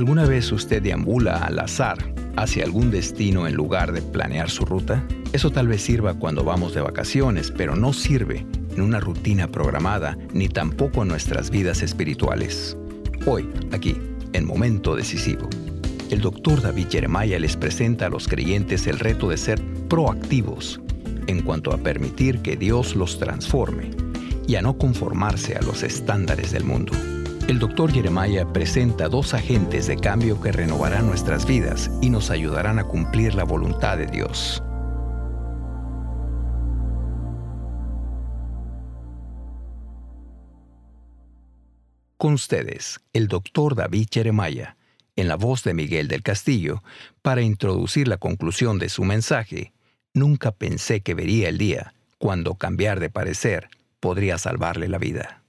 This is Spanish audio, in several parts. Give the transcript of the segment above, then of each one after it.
¿Alguna vez usted deambula al azar hacia algún destino en lugar de planear su ruta? Eso tal vez sirva cuando vamos de vacaciones, pero no sirve en una rutina programada ni tampoco en nuestras vidas espirituales. Hoy, aquí, en Momento Decisivo, el doctor David Jeremiah les presenta a los creyentes el reto de ser proactivos en cuanto a permitir que Dios los transforme y a no conformarse a los estándares del mundo. El doctor Jeremiah presenta dos agentes de cambio que renovarán nuestras vidas y nos ayudarán a cumplir la voluntad de Dios. Con ustedes, el doctor David Jeremiah, en la voz de Miguel del Castillo, para introducir la conclusión de su mensaje, Nunca pensé que vería el día cuando cambiar de parecer podría salvarle la vida.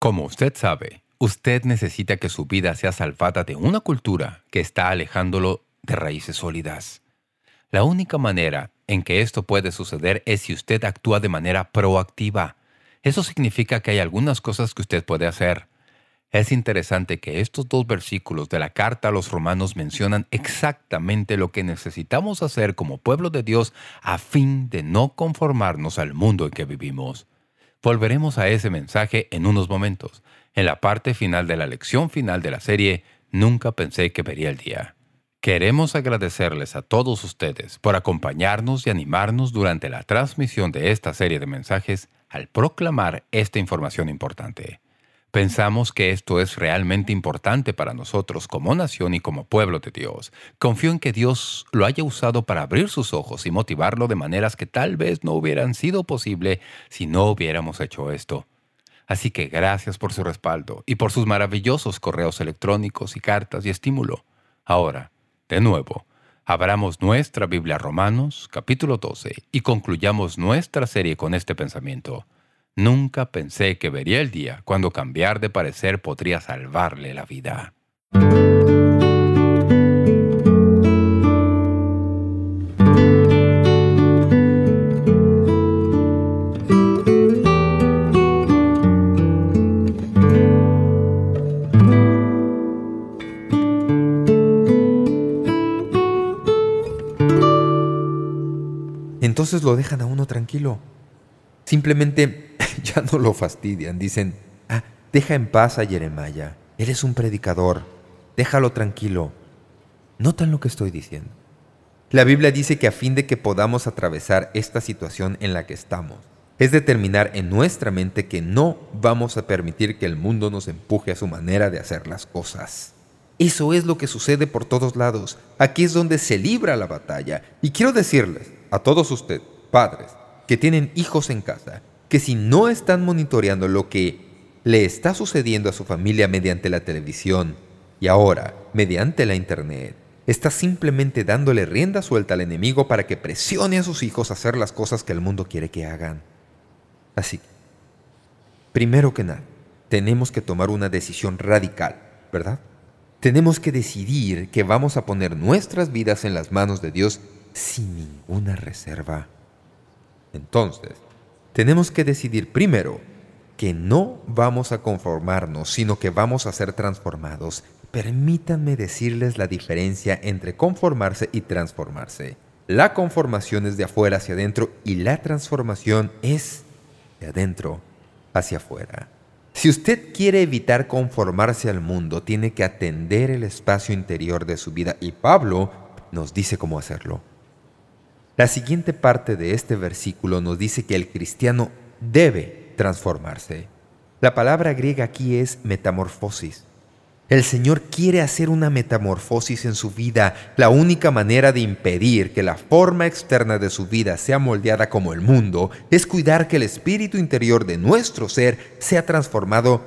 Como usted sabe, Usted necesita que su vida sea salvada de una cultura que está alejándolo de raíces sólidas. La única manera en que esto puede suceder es si usted actúa de manera proactiva. Eso significa que hay algunas cosas que usted puede hacer. Es interesante que estos dos versículos de la carta a los romanos mencionan exactamente lo que necesitamos hacer como pueblo de Dios a fin de no conformarnos al mundo en que vivimos. Volveremos a ese mensaje en unos momentos, en la parte final de la lección final de la serie Nunca pensé que vería el día. Queremos agradecerles a todos ustedes por acompañarnos y animarnos durante la transmisión de esta serie de mensajes al proclamar esta información importante. Pensamos que esto es realmente importante para nosotros como nación y como pueblo de Dios. Confío en que Dios lo haya usado para abrir sus ojos y motivarlo de maneras que tal vez no hubieran sido posible si no hubiéramos hecho esto. Así que gracias por su respaldo y por sus maravillosos correos electrónicos y cartas y estímulo. Ahora, de nuevo, abramos nuestra Biblia Romanos, capítulo 12, y concluyamos nuestra serie con este pensamiento. Nunca pensé que vería el día cuando cambiar de parecer podría salvarle la vida. Entonces lo dejan a uno tranquilo. Simplemente ya no lo fastidian. Dicen, ah, deja en paz a Jeremiah. Eres un predicador. Déjalo tranquilo. ¿Notan lo que estoy diciendo? La Biblia dice que a fin de que podamos atravesar esta situación en la que estamos, es determinar en nuestra mente que no vamos a permitir que el mundo nos empuje a su manera de hacer las cosas. Eso es lo que sucede por todos lados. Aquí es donde se libra la batalla. Y quiero decirles, a todos ustedes, padres, que tienen hijos en casa, que si no están monitoreando lo que le está sucediendo a su familia mediante la televisión y ahora mediante la internet, está simplemente dándole rienda suelta al enemigo para que presione a sus hijos a hacer las cosas que el mundo quiere que hagan. Así, primero que nada, tenemos que tomar una decisión radical, ¿verdad? Tenemos que decidir que vamos a poner nuestras vidas en las manos de Dios sin ninguna reserva. Entonces, tenemos que decidir primero que no vamos a conformarnos, sino que vamos a ser transformados. Permítanme decirles la diferencia entre conformarse y transformarse. La conformación es de afuera hacia adentro y la transformación es de adentro hacia afuera. Si usted quiere evitar conformarse al mundo, tiene que atender el espacio interior de su vida y Pablo nos dice cómo hacerlo. La siguiente parte de este versículo nos dice que el cristiano debe transformarse. La palabra griega aquí es metamorfosis. El Señor quiere hacer una metamorfosis en su vida. La única manera de impedir que la forma externa de su vida sea moldeada como el mundo es cuidar que el espíritu interior de nuestro ser sea transformado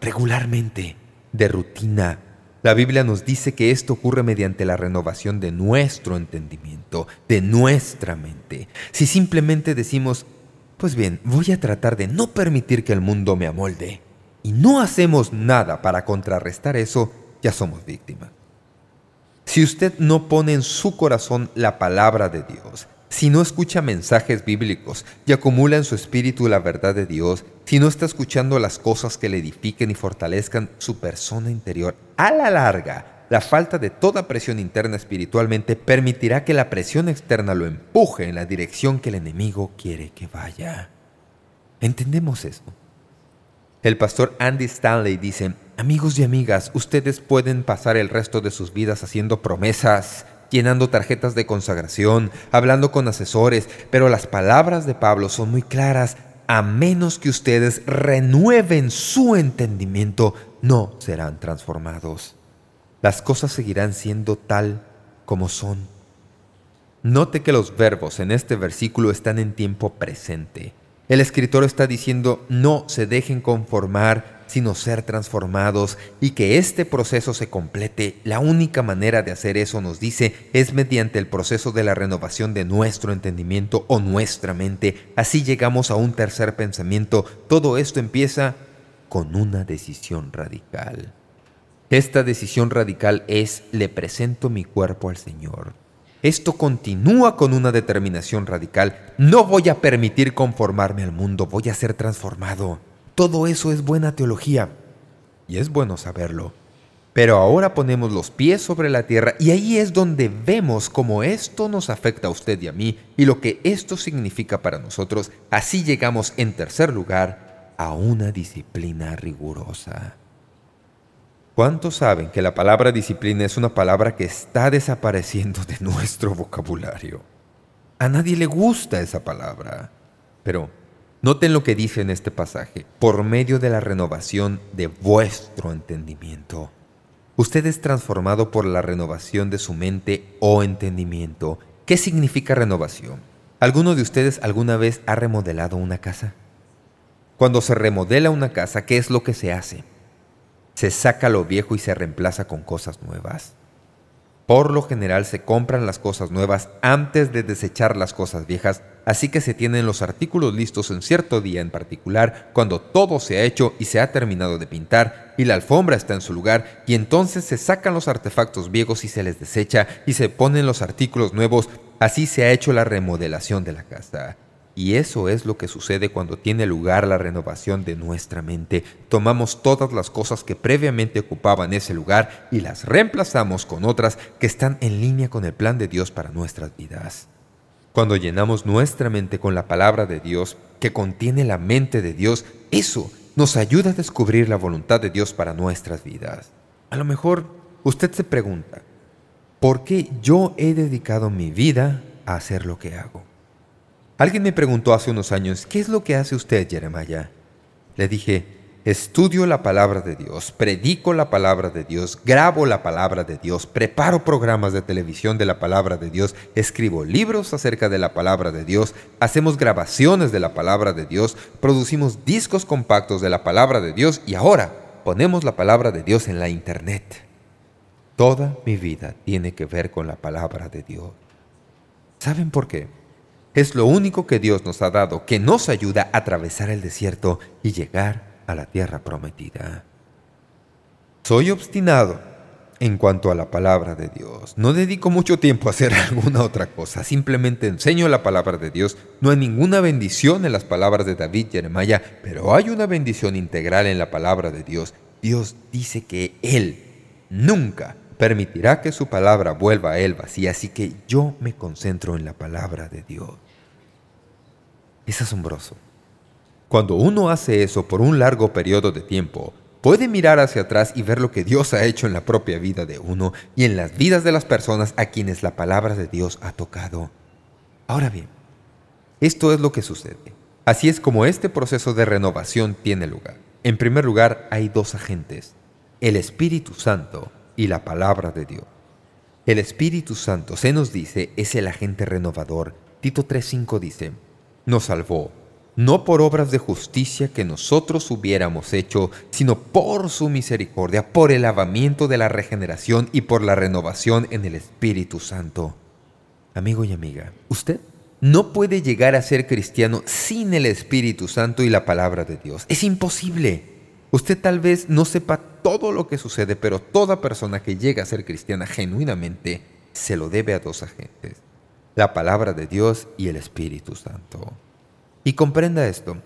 regularmente, de rutina, la Biblia nos dice que esto ocurre mediante la renovación de nuestro entendimiento, de nuestra mente. Si simplemente decimos, pues bien, voy a tratar de no permitir que el mundo me amolde, y no hacemos nada para contrarrestar eso, ya somos víctimas. Si usted no pone en su corazón la palabra de Dios, si no escucha mensajes bíblicos y acumula en su espíritu la verdad de Dios, si no está escuchando las cosas que le edifiquen y fortalezcan su persona interior, a la larga, la falta de toda presión interna espiritualmente permitirá que la presión externa lo empuje en la dirección que el enemigo quiere que vaya. ¿Entendemos eso? El pastor Andy Stanley dice, Amigos y amigas, ustedes pueden pasar el resto de sus vidas haciendo promesas, llenando tarjetas de consagración, hablando con asesores, pero las palabras de Pablo son muy claras. A menos que ustedes renueven su entendimiento, no serán transformados. Las cosas seguirán siendo tal como son. Note que los verbos en este versículo están en tiempo presente. El escritor está diciendo no se dejen conformar sino ser transformados y que este proceso se complete. La única manera de hacer eso, nos dice, es mediante el proceso de la renovación de nuestro entendimiento o nuestra mente. Así llegamos a un tercer pensamiento. Todo esto empieza con una decisión radical. Esta decisión radical es, le presento mi cuerpo al Señor. Esto continúa con una determinación radical. No voy a permitir conformarme al mundo, voy a ser transformado. Todo eso es buena teología, y es bueno saberlo. Pero ahora ponemos los pies sobre la tierra y ahí es donde vemos cómo esto nos afecta a usted y a mí y lo que esto significa para nosotros. Así llegamos, en tercer lugar, a una disciplina rigurosa. ¿Cuántos saben que la palabra disciplina es una palabra que está desapareciendo de nuestro vocabulario? A nadie le gusta esa palabra. Pero noten lo que dice en este pasaje. Por medio de la renovación de vuestro entendimiento. Usted es transformado por la renovación de su mente o entendimiento. ¿Qué significa renovación? ¿Alguno de ustedes alguna vez ha remodelado una casa? Cuando se remodela una casa, ¿qué es lo que se hace? se saca lo viejo y se reemplaza con cosas nuevas. Por lo general se compran las cosas nuevas antes de desechar las cosas viejas, así que se tienen los artículos listos en cierto día en particular, cuando todo se ha hecho y se ha terminado de pintar, y la alfombra está en su lugar, y entonces se sacan los artefactos viejos y se les desecha, y se ponen los artículos nuevos, así se ha hecho la remodelación de la casa. Y eso es lo que sucede cuando tiene lugar la renovación de nuestra mente. Tomamos todas las cosas que previamente ocupaban ese lugar y las reemplazamos con otras que están en línea con el plan de Dios para nuestras vidas. Cuando llenamos nuestra mente con la palabra de Dios, que contiene la mente de Dios, eso nos ayuda a descubrir la voluntad de Dios para nuestras vidas. A lo mejor usted se pregunta, ¿por qué yo he dedicado mi vida a hacer lo que hago? Alguien me preguntó hace unos años, ¿qué es lo que hace usted, Jeremiah? Le dije, estudio la palabra de Dios, predico la palabra de Dios, grabo la palabra de Dios, preparo programas de televisión de la palabra de Dios, escribo libros acerca de la palabra de Dios, hacemos grabaciones de la palabra de Dios, producimos discos compactos de la palabra de Dios y ahora ponemos la palabra de Dios en la Internet. Toda mi vida tiene que ver con la palabra de Dios. ¿Saben por qué? Es lo único que Dios nos ha dado, que nos ayuda a atravesar el desierto y llegar a la tierra prometida. Soy obstinado en cuanto a la palabra de Dios. No dedico mucho tiempo a hacer alguna otra cosa. Simplemente enseño la palabra de Dios. No hay ninguna bendición en las palabras de David y Jeremiah, pero hay una bendición integral en la palabra de Dios. Dios dice que Él nunca permitirá que su palabra vuelva a él vacía, así que yo me concentro en la palabra de Dios. Es asombroso. Cuando uno hace eso por un largo periodo de tiempo, puede mirar hacia atrás y ver lo que Dios ha hecho en la propia vida de uno y en las vidas de las personas a quienes la palabra de Dios ha tocado. Ahora bien, esto es lo que sucede. Así es como este proceso de renovación tiene lugar. En primer lugar, hay dos agentes, el Espíritu Santo y la palabra de Dios. El Espíritu Santo, se nos dice, es el agente renovador. Tito 3.5 dice, nos salvó, no por obras de justicia que nosotros hubiéramos hecho, sino por su misericordia, por el lavamiento de la regeneración y por la renovación en el Espíritu Santo. Amigo y amiga, usted no puede llegar a ser cristiano sin el Espíritu Santo y la palabra de Dios. Es imposible. Usted tal vez no sepa todo lo que sucede, pero toda persona que llega a ser cristiana genuinamente se lo debe a dos agentes, la palabra de Dios y el Espíritu Santo. Y comprenda esto,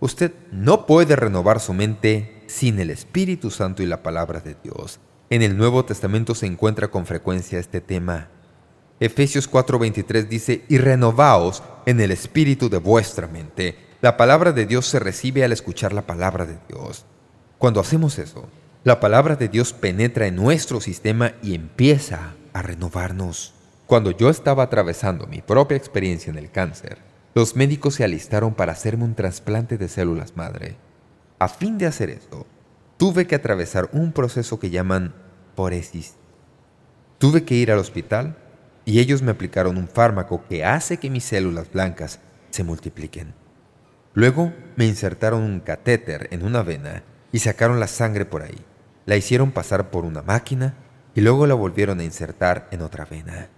usted no puede renovar su mente sin el Espíritu Santo y la palabra de Dios. En el Nuevo Testamento se encuentra con frecuencia este tema. Efesios 4:23 dice, «Y renovaos en el espíritu de vuestra mente». La palabra de Dios se recibe al escuchar la palabra de Dios. Cuando hacemos eso, la palabra de Dios penetra en nuestro sistema y empieza a renovarnos. Cuando yo estaba atravesando mi propia experiencia en el cáncer, los médicos se alistaron para hacerme un trasplante de células madre. A fin de hacer eso, tuve que atravesar un proceso que llaman poresis. Tuve que ir al hospital y ellos me aplicaron un fármaco que hace que mis células blancas se multipliquen. Luego me insertaron un catéter en una vena y sacaron la sangre por ahí la hicieron pasar por una máquina y luego la volvieron a insertar en otra vena.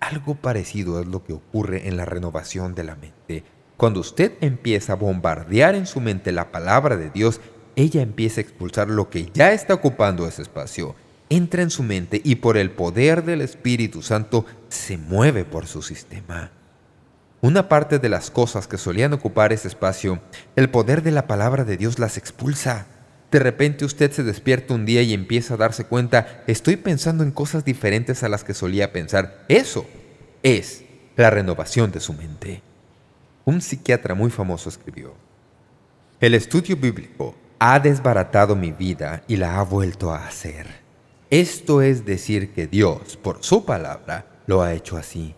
Algo parecido es lo que ocurre en la renovación de la mente. Cuando usted empieza a bombardear en su mente la palabra de Dios, ella empieza a expulsar lo que ya está ocupando ese espacio. Entra en su mente y por el poder del Espíritu Santo se mueve por su sistema. Una parte de las cosas que solían ocupar ese espacio, el poder de la palabra de Dios las expulsa. De repente usted se despierta un día y empieza a darse cuenta, estoy pensando en cosas diferentes a las que solía pensar. Eso es la renovación de su mente. Un psiquiatra muy famoso escribió, El estudio bíblico ha desbaratado mi vida y la ha vuelto a hacer. Esto es decir que Dios, por su palabra, lo ha hecho así.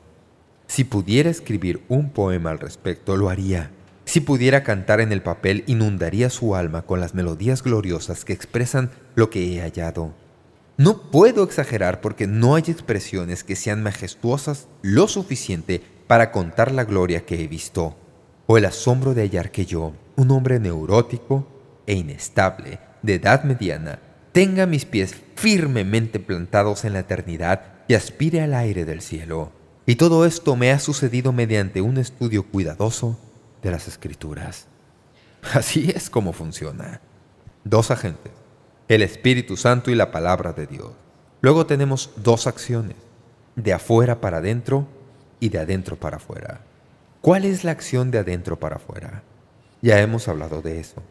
Si pudiera escribir un poema al respecto, lo haría. Si pudiera cantar en el papel, inundaría su alma con las melodías gloriosas que expresan lo que he hallado. No puedo exagerar porque no hay expresiones que sean majestuosas lo suficiente para contar la gloria que he visto, o el asombro de hallar que yo, un hombre neurótico e inestable, de edad mediana, tenga mis pies firmemente plantados en la eternidad y aspire al aire del cielo. Y todo esto me ha sucedido mediante un estudio cuidadoso de las Escrituras. Así es como funciona. Dos agentes, el Espíritu Santo y la Palabra de Dios. Luego tenemos dos acciones, de afuera para adentro y de adentro para afuera. ¿Cuál es la acción de adentro para afuera? Ya hemos hablado de eso.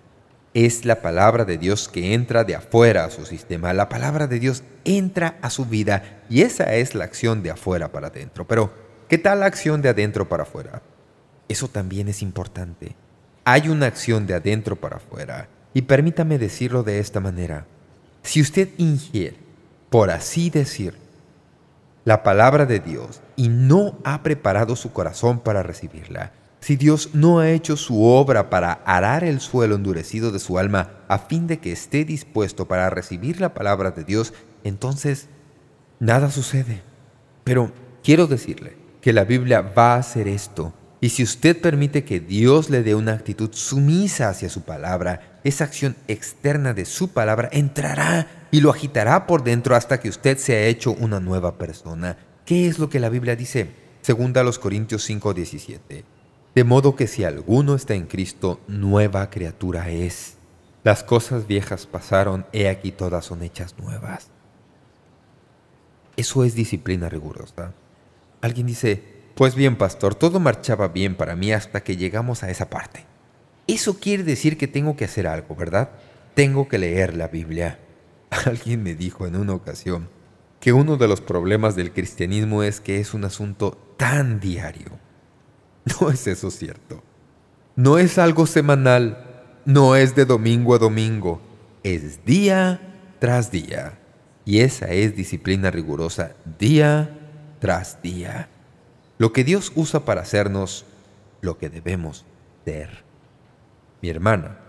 Es la palabra de Dios que entra de afuera a su sistema. La palabra de Dios entra a su vida y esa es la acción de afuera para adentro. Pero, ¿qué tal la acción de adentro para afuera? Eso también es importante. Hay una acción de adentro para afuera. Y permítame decirlo de esta manera. Si usted ingiere, por así decir, la palabra de Dios y no ha preparado su corazón para recibirla, si Dios no ha hecho su obra para arar el suelo endurecido de su alma a fin de que esté dispuesto para recibir la palabra de Dios, entonces nada sucede. Pero quiero decirle que la Biblia va a hacer esto y si usted permite que Dios le dé una actitud sumisa hacia su palabra, esa acción externa de su palabra entrará y lo agitará por dentro hasta que usted se ha hecho una nueva persona. ¿Qué es lo que la Biblia dice? Segunda a los Corintios 5:17. De modo que si alguno está en Cristo, nueva criatura es. Las cosas viejas pasaron, he aquí todas son hechas nuevas. Eso es disciplina rigurosa. Alguien dice, pues bien, pastor, todo marchaba bien para mí hasta que llegamos a esa parte. Eso quiere decir que tengo que hacer algo, ¿verdad? Tengo que leer la Biblia. Alguien me dijo en una ocasión que uno de los problemas del cristianismo es que es un asunto tan diario. No es eso cierto. No es algo semanal, no es de domingo a domingo, es día tras día. Y esa es disciplina rigurosa día tras día lo que Dios usa para hacernos lo que debemos ser. Mi hermana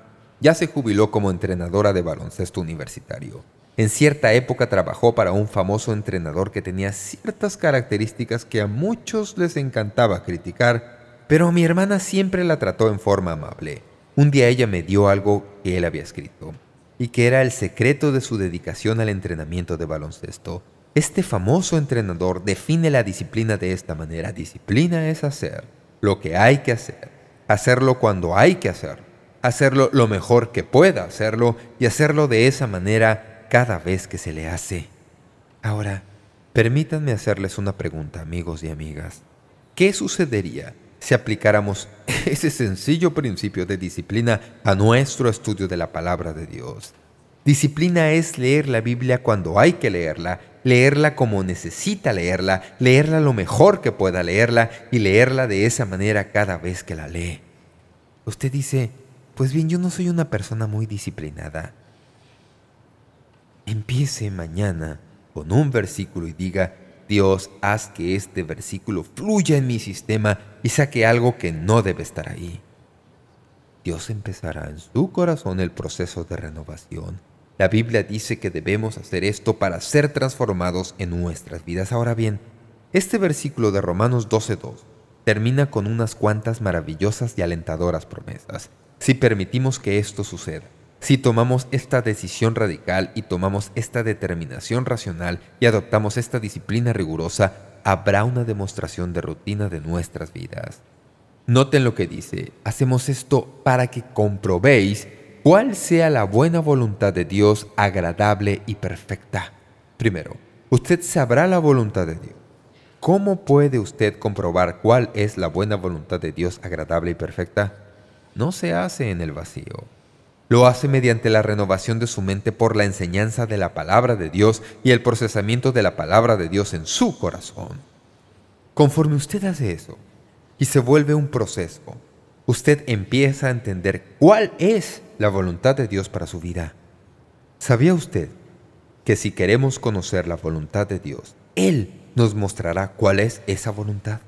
ya se jubiló como entrenadora de baloncesto universitario. En cierta época trabajó para un famoso entrenador que tenía ciertas características que a muchos les encantaba criticar, pero mi hermana siempre la trató en forma amable. Un día ella me dio algo que él había escrito, y que era el secreto de su dedicación al entrenamiento de baloncesto. Este famoso entrenador define la disciplina de esta manera. Disciplina es hacer lo que hay que hacer, hacerlo cuando hay que hacerlo, hacerlo lo mejor que pueda hacerlo y hacerlo de esa manera cada vez que se le hace. Ahora, permítanme hacerles una pregunta, amigos y amigas. ¿Qué sucedería si aplicáramos ese sencillo principio de disciplina a nuestro estudio de la palabra de Dios? Disciplina es leer la Biblia cuando hay que leerla, leerla como necesita leerla, leerla lo mejor que pueda leerla y leerla de esa manera cada vez que la lee. Usted dice, pues bien, yo no soy una persona muy disciplinada. Empiece mañana con un versículo y diga, Dios, haz que este versículo fluya en mi sistema y saque algo que no debe estar ahí. Dios empezará en su corazón el proceso de renovación. La Biblia dice que debemos hacer esto para ser transformados en nuestras vidas. Ahora bien, este versículo de Romanos 12.2 termina con unas cuantas maravillosas y alentadoras promesas. Si permitimos que esto suceda, si tomamos esta decisión radical y tomamos esta determinación racional y adoptamos esta disciplina rigurosa, habrá una demostración de rutina de nuestras vidas. Noten lo que dice, hacemos esto para que comprobéis cuál sea la buena voluntad de Dios agradable y perfecta. Primero, usted sabrá la voluntad de Dios. ¿Cómo puede usted comprobar cuál es la buena voluntad de Dios agradable y perfecta? No se hace en el vacío. Lo hace mediante la renovación de su mente por la enseñanza de la palabra de Dios y el procesamiento de la palabra de Dios en su corazón. Conforme usted hace eso y se vuelve un proceso, usted empieza a entender cuál es la voluntad de Dios para su vida. ¿Sabía usted que si queremos conocer la voluntad de Dios, Él nos mostrará cuál es esa voluntad?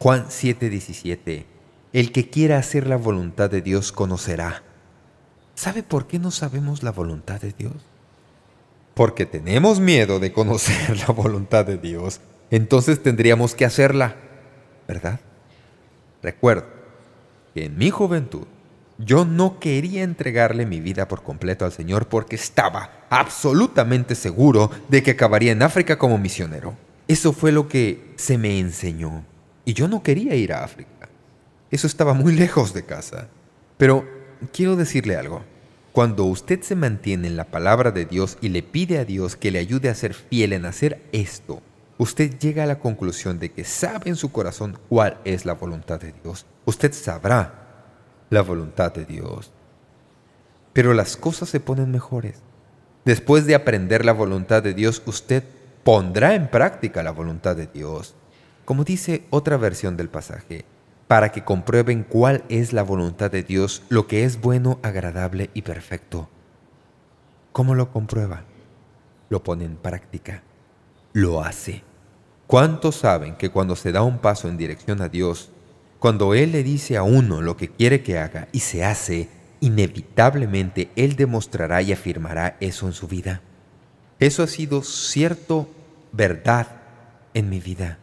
Juan 7:17 El que quiera hacer la voluntad de Dios conocerá ¿Sabe por qué no sabemos la voluntad de Dios? Porque tenemos miedo de conocer la voluntad de Dios. Entonces tendríamos que hacerla, ¿verdad? Recuerdo que en mi juventud yo no quería entregarle mi vida por completo al Señor porque estaba absolutamente seguro de que acabaría en África como misionero. Eso fue lo que se me enseñó. Y yo no quería ir a África. Eso estaba muy lejos de casa. Pero quiero decirle algo. Cuando usted se mantiene en la palabra de Dios y le pide a Dios que le ayude a ser fiel en hacer esto, usted llega a la conclusión de que sabe en su corazón cuál es la voluntad de Dios. Usted sabrá la voluntad de Dios. Pero las cosas se ponen mejores. Después de aprender la voluntad de Dios, usted pondrá en práctica la voluntad de Dios. Como dice otra versión del pasaje, para que comprueben cuál es la voluntad de Dios, lo que es bueno, agradable y perfecto. ¿Cómo lo comprueba? Lo pone en práctica. Lo hace. ¿Cuántos saben que cuando se da un paso en dirección a Dios, cuando Él le dice a uno lo que quiere que haga y se hace, inevitablemente Él demostrará y afirmará eso en su vida? Eso ha sido cierto verdad en mi vida.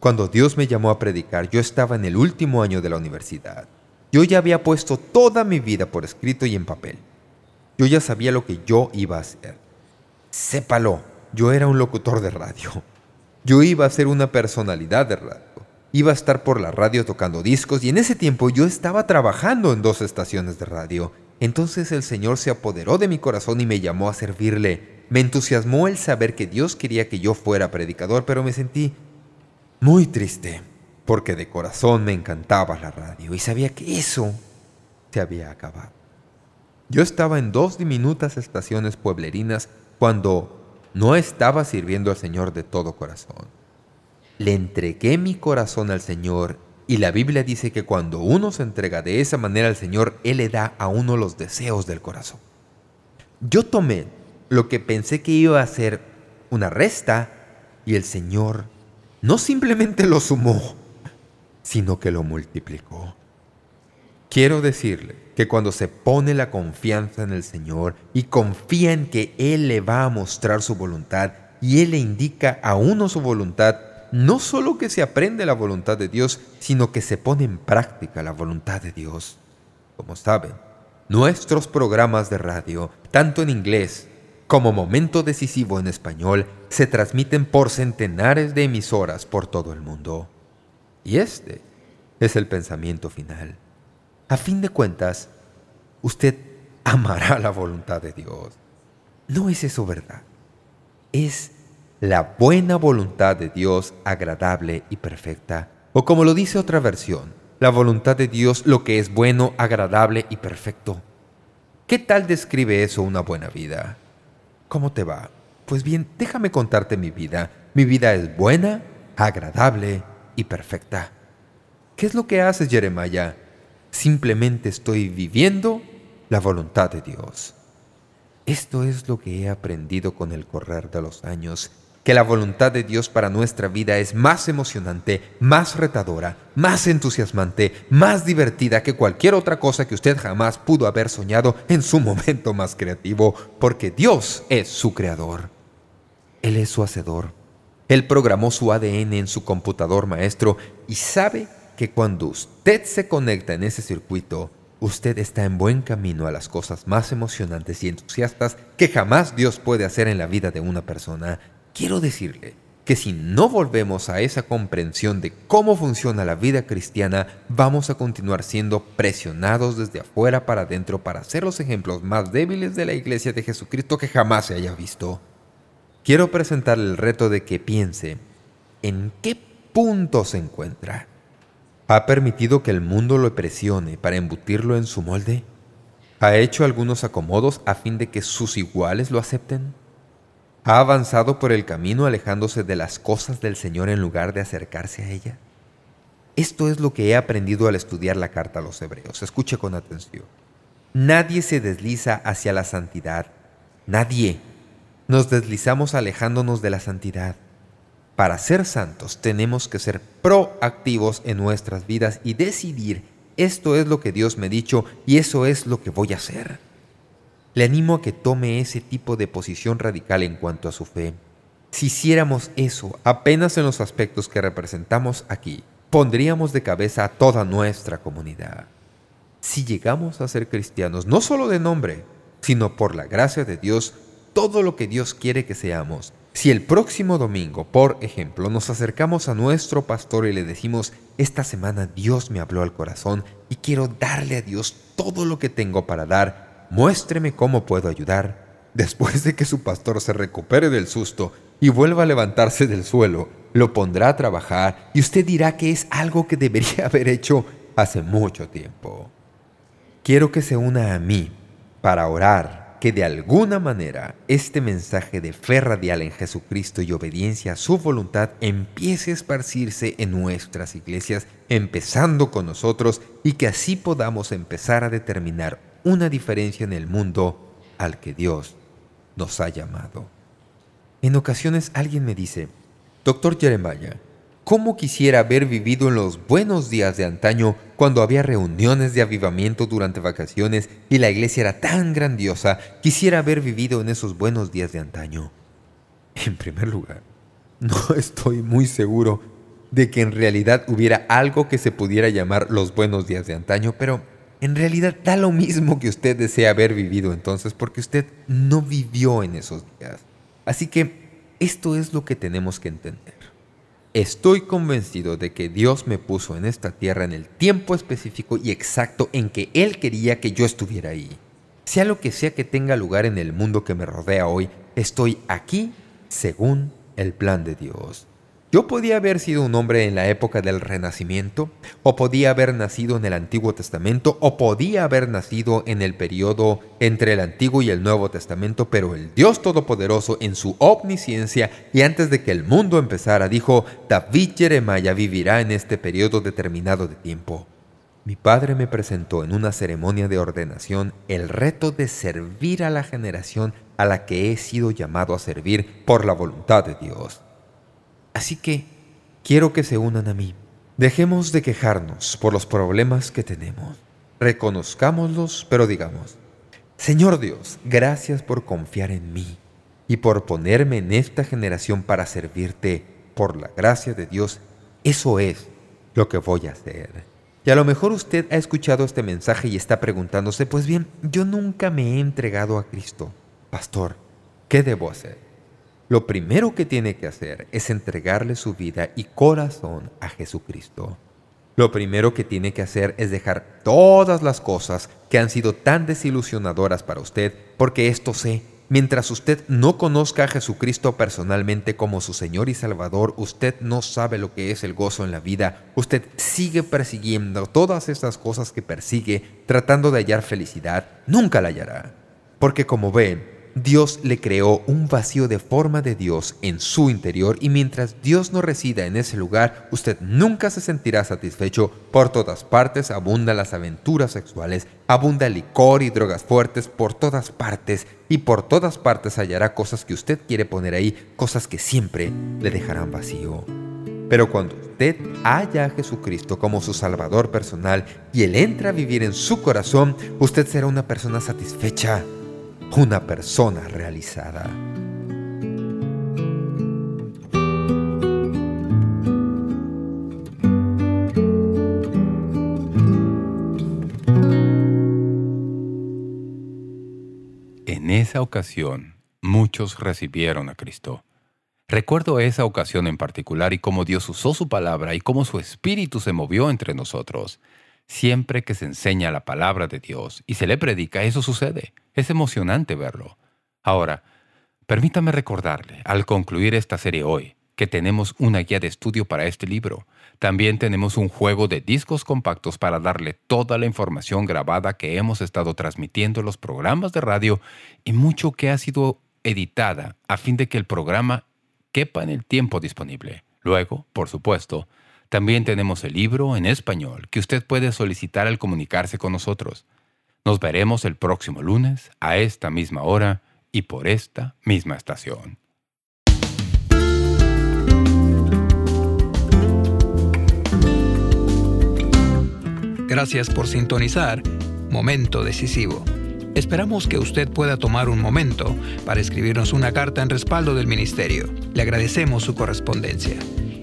Cuando Dios me llamó a predicar, yo estaba en el último año de la universidad. Yo ya había puesto toda mi vida por escrito y en papel. Yo ya sabía lo que yo iba a hacer. Sépalo, yo era un locutor de radio. Yo iba a ser una personalidad de radio. Iba a estar por la radio tocando discos y en ese tiempo yo estaba trabajando en dos estaciones de radio. Entonces el Señor se apoderó de mi corazón y me llamó a servirle. Me entusiasmó el saber que Dios quería que yo fuera predicador, pero me sentí muy triste, porque de corazón me encantaba la radio y sabía que eso se había acabado. Yo estaba en dos diminutas estaciones pueblerinas cuando no estaba sirviendo al Señor de todo corazón. Le entregué mi corazón al Señor y la Biblia dice que cuando uno se entrega de esa manera al Señor, Él le da a uno los deseos del corazón. Yo tomé lo que pensé que iba a ser una resta y el Señor no simplemente lo sumó, sino que lo multiplicó. Quiero decirle que cuando se pone la confianza en el Señor y confía en que Él le va a mostrar su voluntad y Él le indica a uno su voluntad, no solo que se aprende la voluntad de Dios, sino que se pone en práctica la voluntad de Dios. Como saben, nuestros programas de radio, tanto en inglés como momento decisivo en español, se transmiten por centenares de emisoras por todo el mundo. Y este es el pensamiento final. A fin de cuentas, usted amará la voluntad de Dios. ¿No es eso verdad? Es la buena voluntad de Dios agradable y perfecta. O como lo dice otra versión, la voluntad de Dios lo que es bueno, agradable y perfecto. ¿Qué tal describe eso una buena vida? ¿Cómo te va? Pues bien, déjame contarte mi vida. Mi vida es buena, agradable y perfecta. ¿Qué es lo que haces, Jeremiah? Simplemente estoy viviendo la voluntad de Dios. Esto es lo que he aprendido con el correr de los años, que la voluntad de Dios para nuestra vida es más emocionante, más retadora, más entusiasmante, más divertida que cualquier otra cosa que usted jamás pudo haber soñado en su momento más creativo, porque Dios es su creador. Él es su hacedor. Él programó su ADN en su computador maestro y sabe que cuando usted se conecta en ese circuito, usted está en buen camino a las cosas más emocionantes y entusiastas que jamás Dios puede hacer en la vida de una persona. Quiero decirle que si no volvemos a esa comprensión de cómo funciona la vida cristiana, vamos a continuar siendo presionados desde afuera para adentro para ser los ejemplos más débiles de la Iglesia de Jesucristo que jamás se haya visto. Quiero presentarle el reto de que piense en qué punto se encuentra. ¿Ha permitido que el mundo lo presione para embutirlo en su molde? ¿Ha hecho algunos acomodos a fin de que sus iguales lo acepten? ¿Ha avanzado por el camino alejándose de las cosas del Señor en lugar de acercarse a ella? Esto es lo que he aprendido al estudiar la carta a los hebreos. Escuche con atención. Nadie se desliza hacia la santidad. Nadie. Nos deslizamos alejándonos de la santidad. Para ser santos tenemos que ser proactivos en nuestras vidas y decidir esto es lo que Dios me ha dicho y eso es lo que voy a hacer. Le animo a que tome ese tipo de posición radical en cuanto a su fe. Si hiciéramos eso apenas en los aspectos que representamos aquí, pondríamos de cabeza a toda nuestra comunidad. Si llegamos a ser cristianos, no solo de nombre, sino por la gracia de Dios, todo lo que Dios quiere que seamos, si el próximo domingo, por ejemplo, nos acercamos a nuestro pastor y le decimos, esta semana Dios me habló al corazón y quiero darle a Dios todo lo que tengo para dar, muéstreme cómo puedo ayudar. Después de que su pastor se recupere del susto y vuelva a levantarse del suelo, lo pondrá a trabajar y usted dirá que es algo que debería haber hecho hace mucho tiempo. Quiero que se una a mí para orar que de alguna manera este mensaje de fe radial en Jesucristo y obediencia a su voluntad empiece a esparcirse en nuestras iglesias, empezando con nosotros, y que así podamos empezar a determinar una diferencia en el mundo al que Dios nos ha llamado. En ocasiones alguien me dice, Doctor Jeremiah, ¿Cómo quisiera haber vivido en los buenos días de antaño cuando había reuniones de avivamiento durante vacaciones y la iglesia era tan grandiosa? Quisiera haber vivido en esos buenos días de antaño. En primer lugar, no estoy muy seguro de que en realidad hubiera algo que se pudiera llamar los buenos días de antaño, pero en realidad da lo mismo que usted desea haber vivido entonces porque usted no vivió en esos días. Así que esto es lo que tenemos que entender. Estoy convencido de que Dios me puso en esta tierra en el tiempo específico y exacto en que Él quería que yo estuviera ahí. Sea lo que sea que tenga lugar en el mundo que me rodea hoy, estoy aquí según el plan de Dios. Yo podía haber sido un hombre en la época del Renacimiento, o podía haber nacido en el Antiguo Testamento, o podía haber nacido en el periodo entre el Antiguo y el Nuevo Testamento, pero el Dios Todopoderoso en su omnisciencia y antes de que el mundo empezara dijo, David Jeremiah vivirá en este periodo determinado de tiempo. Mi padre me presentó en una ceremonia de ordenación el reto de servir a la generación a la que he sido llamado a servir por la voluntad de Dios. Así que quiero que se unan a mí. Dejemos de quejarnos por los problemas que tenemos. Reconozcámoslos, pero digamos, Señor Dios, gracias por confiar en mí y por ponerme en esta generación para servirte por la gracia de Dios. Eso es lo que voy a hacer. Y a lo mejor usted ha escuchado este mensaje y está preguntándose, pues bien, yo nunca me he entregado a Cristo. Pastor, ¿qué debo hacer? Lo primero que tiene que hacer es entregarle su vida y corazón a Jesucristo. Lo primero que tiene que hacer es dejar todas las cosas que han sido tan desilusionadoras para usted, porque esto sé Mientras usted no conozca a Jesucristo personalmente como su Señor y Salvador, usted no sabe lo que es el gozo en la vida. Usted sigue persiguiendo todas estas cosas que persigue, tratando de hallar felicidad. Nunca la hallará. Porque como ven, Dios le creó un vacío de forma de Dios en su interior y mientras Dios no resida en ese lugar, usted nunca se sentirá satisfecho. Por todas partes abundan las aventuras sexuales, abunda licor y drogas fuertes por todas partes y por todas partes hallará cosas que usted quiere poner ahí, cosas que siempre le dejarán vacío. Pero cuando usted haya a Jesucristo como su Salvador personal y Él entra a vivir en su corazón, usted será una persona satisfecha una persona realizada. En esa ocasión, muchos recibieron a Cristo. Recuerdo esa ocasión en particular y cómo Dios usó su palabra y cómo su espíritu se movió entre nosotros. Siempre que se enseña la palabra de Dios y se le predica, eso sucede. Es emocionante verlo. Ahora, permítame recordarle, al concluir esta serie hoy, que tenemos una guía de estudio para este libro. También tenemos un juego de discos compactos para darle toda la información grabada que hemos estado transmitiendo en los programas de radio y mucho que ha sido editada a fin de que el programa quepa en el tiempo disponible. Luego, por supuesto, también tenemos el libro en español que usted puede solicitar al comunicarse con nosotros. Nos veremos el próximo lunes a esta misma hora y por esta misma estación. Gracias por sintonizar Momento Decisivo. Esperamos que usted pueda tomar un momento para escribirnos una carta en respaldo del Ministerio. Le agradecemos su correspondencia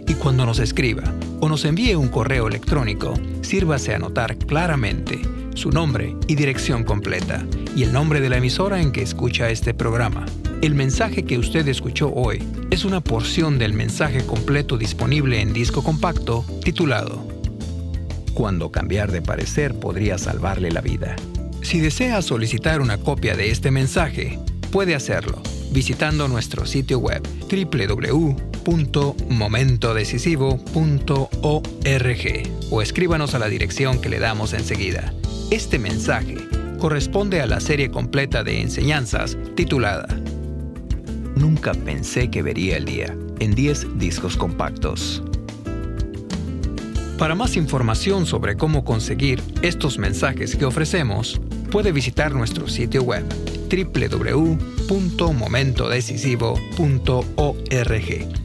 y cuando nos escriba o nos envíe un correo electrónico, sírvase a anotar claramente su nombre y dirección completa y el nombre de la emisora en que escucha este programa. El mensaje que usted escuchó hoy es una porción del mensaje completo disponible en disco compacto titulado Cuando cambiar de parecer podría salvarle la vida. Si desea solicitar una copia de este mensaje, puede hacerlo visitando nuestro sitio web www.momentodecisivo.org o escríbanos a la dirección que le damos enseguida. Este mensaje corresponde a la serie completa de enseñanzas titulada Nunca pensé que vería el día en 10 discos compactos. Para más información sobre cómo conseguir estos mensajes que ofrecemos, puede visitar nuestro sitio web www.momentodecisivo.org